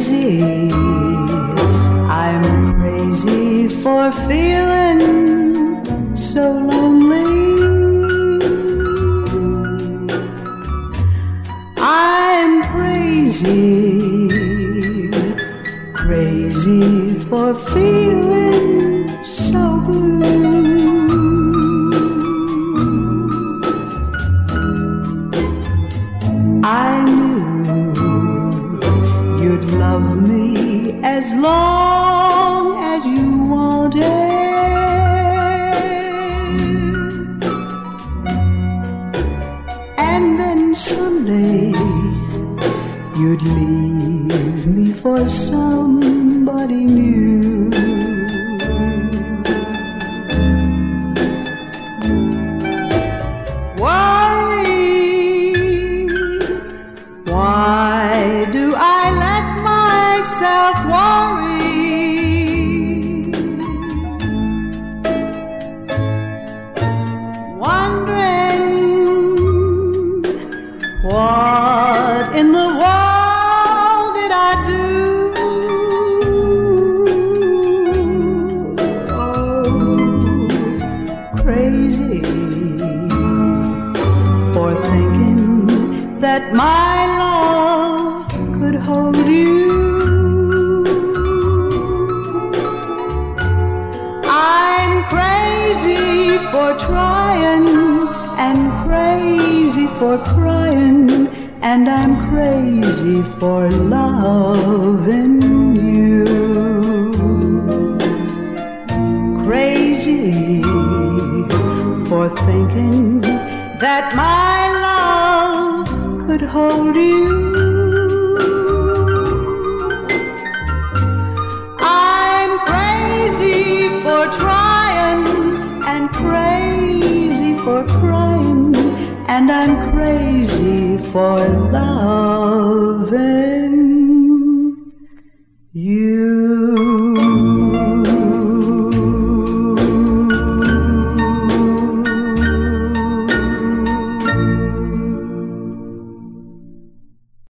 crazy. I'm crazy for feeling so lonely. I'm crazy, crazy for feeling so blue. I love me as long as you wanted. And then someday you'd leave me for somebody new. Myself worry? Wondering what in the world did I do? Oh, crazy for thinking that my love could hold you. For trying and crazy for crying, and I'm crazy for loving you. Crazy for thinking that my love could hold you. Crazy for crying, and I'm crazy for loving